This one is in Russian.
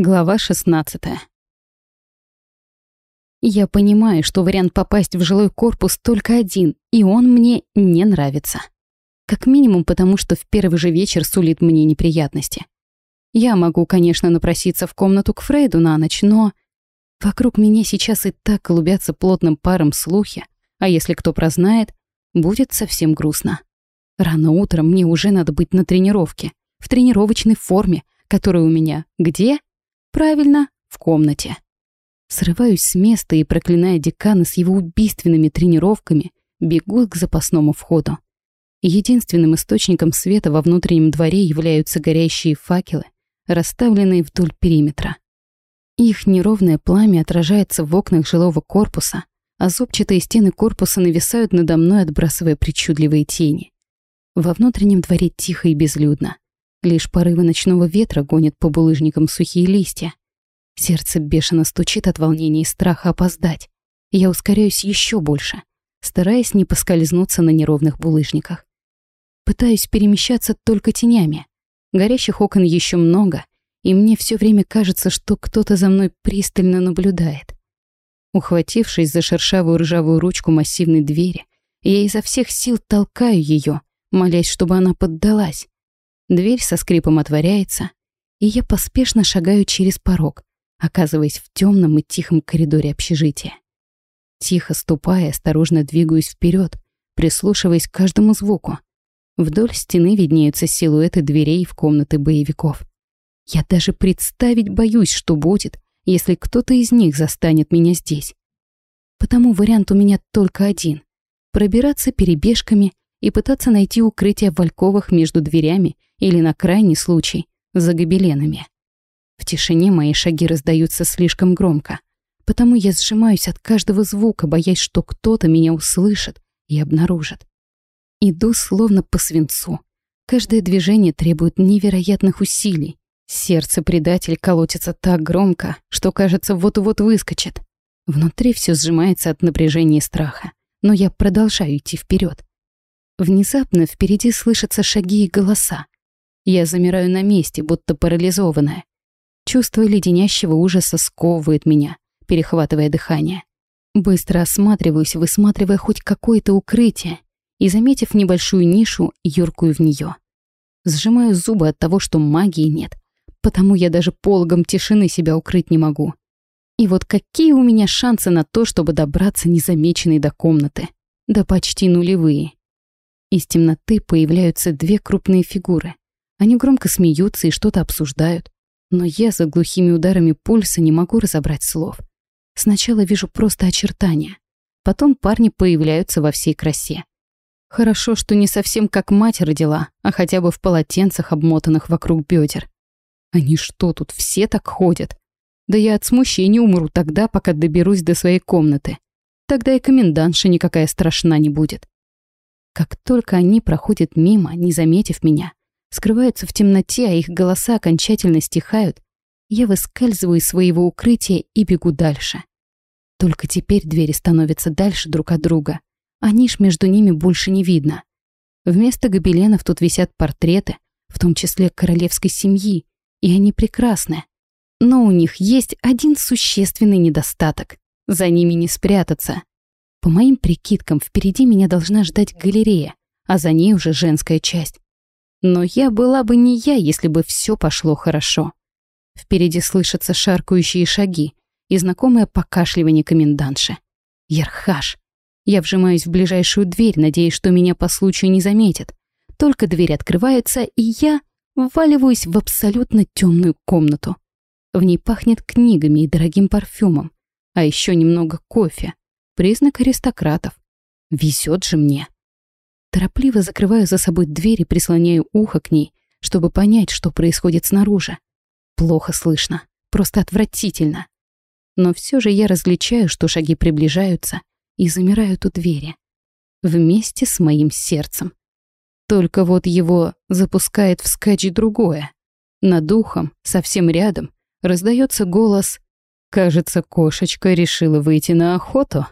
Глава 16. Я понимаю, что вариант попасть в жилой корпус только один, и он мне не нравится. Как минимум потому, что в первый же вечер сулит мне неприятности. Я могу, конечно, напроситься в комнату к Фрейду на ночь, но... Вокруг меня сейчас и так клубятся плотным паром слухи, а если кто прознает, будет совсем грустно. Рано утром мне уже надо быть на тренировке, в тренировочной форме, которая у меня где? Правильно, в комнате. Срываюсь с места и, проклиная декана с его убийственными тренировками, бегу к запасному входу. Единственным источником света во внутреннем дворе являются горящие факелы, расставленные вдоль периметра. Их неровное пламя отражается в окнах жилого корпуса, а зубчатые стены корпуса нависают надо мной, отбрасывая причудливые тени. Во внутреннем дворе тихо и безлюдно. Лишь порывы ночного ветра гонят по булыжникам сухие листья. Сердце бешено стучит от волнения и страха опоздать. Я ускоряюсь еще больше, стараясь не поскользнуться на неровных булыжниках. Пытаюсь перемещаться только тенями. Горящих окон еще много, и мне все время кажется, что кто-то за мной пристально наблюдает. Ухватившись за шершавую ржавую ручку массивной двери, я изо всех сил толкаю ее, молясь, чтобы она поддалась. Дверь со скрипом отворяется, и я поспешно шагаю через порог, оказываясь в темном и тихом коридоре общежития. Тихо ступая, осторожно двигаюсь вперед, прислушиваясь к каждому звуку. Вдоль стены виднеются силуэты дверей в комнаты боевиков. Я даже представить боюсь, что будет, если кто-то из них застанет меня здесь. Потому вариант у меня только один — пробираться перебежками и пытаться найти укрытие в альковах между дверями или, на крайний случай, за гобеленами. В тишине мои шаги раздаются слишком громко, потому я сжимаюсь от каждого звука, боясь, что кто-то меня услышит и обнаружит. Иду словно по свинцу. Каждое движение требует невероятных усилий. Сердце предатель колотится так громко, что, кажется, вот-вот выскочит. Внутри все сжимается от напряжения и страха, но я продолжаю идти вперед. Внезапно впереди слышатся шаги и голоса. Я замираю на месте, будто парализованная. Чувство леденящего ужаса сковывает меня, перехватывая дыхание. Быстро осматриваюсь, высматривая хоть какое-то укрытие, и, заметив небольшую нишу, юркую в нее. Сжимаю зубы от того, что магии нет, потому я даже пологом тишины себя укрыть не могу. И вот какие у меня шансы на то, чтобы добраться незамеченной до комнаты? Да почти нулевые. Из темноты появляются две крупные фигуры. Они громко смеются и что-то обсуждают. Но я за глухими ударами пульса не могу разобрать слов. Сначала вижу просто очертания. Потом парни появляются во всей красе. Хорошо, что не совсем как мать родила, а хотя бы в полотенцах, обмотанных вокруг бедер. Они что, тут все так ходят? Да я от смущения умру тогда, пока доберусь до своей комнаты. Тогда и комендантша никакая страшна не будет. Как только они проходят мимо, не заметив меня, скрываются в темноте, а их голоса окончательно стихают, я выскальзываю из своего укрытия и бегу дальше. Только теперь двери становятся дальше друг от друга, а ниш между ними больше не видно. Вместо гобеленов тут висят портреты, в том числе королевской семьи, и они прекрасны. Но у них есть один существенный недостаток. За ними не спрятаться. По моим прикидкам, впереди меня должна ждать галерея, а за ней уже женская часть. Но я была бы не я, если бы все пошло хорошо. Впереди слышатся шаркающие шаги и знакомое покашливание комендантши. Ярхаш. Я вжимаюсь в ближайшую дверь, надеясь, что меня по случаю не заметят. Только дверь открывается, и я вваливаюсь в абсолютно темную комнату. В ней пахнет книгами и дорогим парфюмом, а еще немного кофе. Признак аристократов. Везет же мне. Торопливо закрываю за собой дверь и прислоняю ухо к ней, чтобы понять, что происходит снаружи. Плохо слышно, просто отвратительно. Но все же я различаю, что шаги приближаются и замирают у двери. Вместе с моим сердцем. Только вот его запускает вскачь другое. Над ухом, совсем рядом, раздается голос «Кажется, кошечка решила выйти на охоту».